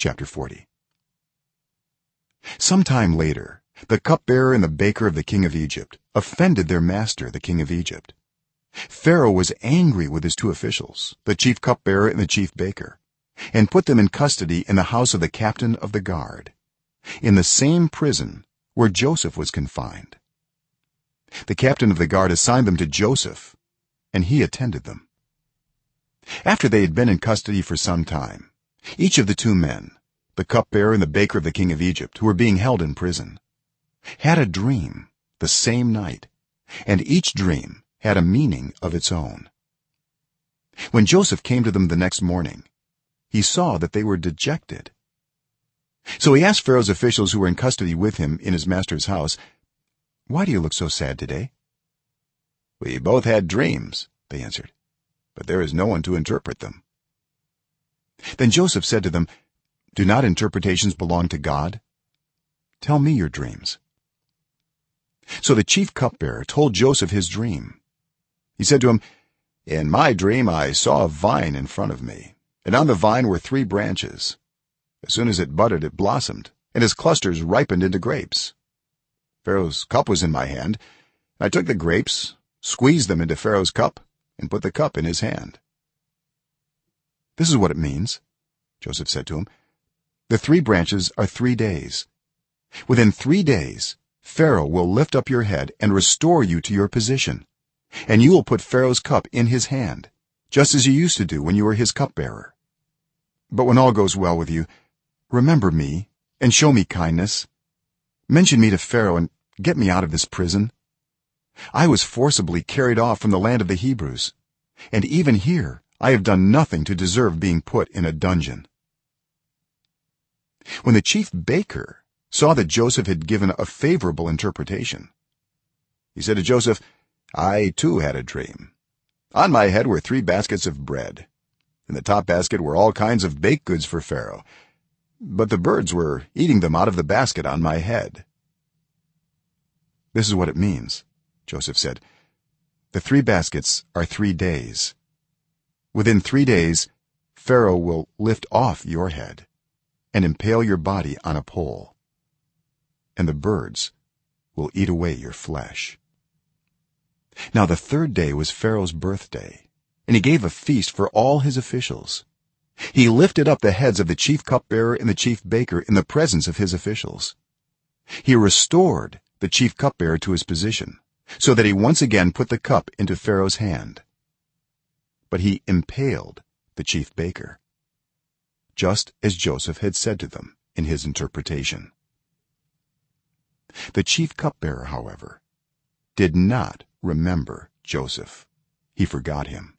chapter 40 some time later the cupbearer and the baker of the king of egypt offended their master the king of egypt. Pharaoh was angry with his two officials the chief cupbearer and the chief baker and put them in custody in the house of the captain of the guard in the same prison where joseph was confined. The captain of the guard assigned them to joseph and he attended them. After they had been in custody for some time each of the two men the cupbearer and the baker of the king of egypt who were being held in prison had a dream the same night and each dream had a meaning of its own. When joseph came to them the next morning he saw that they were dejected. So he asked pharaoh's officials who were in custody with him in his master's house why do you look so sad today? We both had dreams they answered but there is no one to interpret them then joseph said to them do not interpretations belong to god? Tell me your dreams. So the chief cupbearer told joseph his dream. He said to him in my dream i saw a vine in front of me and on the vine were three branches. As soon as it budded it blossomed and its clusters ripened into grapes. Pharaoh's cup was in my hand. I took the grapes squeezed them into pharaoh's cup and put the cup in his hand this is what it means joseph said to him. The three branches are 3 days. Within 3 days pharaoh will lift up your head and restore you to your position. And you will put pharaoh's cup in his hand just as you used to do when you were his cupbearer. But when all goes well with you remember me and show me kindness. Mention me to pharaoh and get me out of this prison. I was forcibly carried off from the land of the hebrews. And even here i have done nothing to deserve being put in a dungeon. When the chief baker saw that joseph had given a favorable interpretation he said to joseph i too had a dream. On my head were three baskets of bread. In the top basket were all kinds of baked goods for pharaoh but the birds were eating them out of the basket on my head. This is what it means joseph said. The three baskets are 3 days within 3 days pharaoh will lift off your head and impale your body on a pole and the birds will eat away your flesh. Now the third day was pharaoh's birthday and he gave a feast for all his officials. He lifted up the heads of the chief cupbearer and the chief baker in the presence of his officials. He restored the chief cupbearer to his position so that he once again put the cup into pharaoh's hand but he impaled the chief baker just as joseph had said to them in his interpretation. The chief cupbearer however did not remember joseph. He forgot him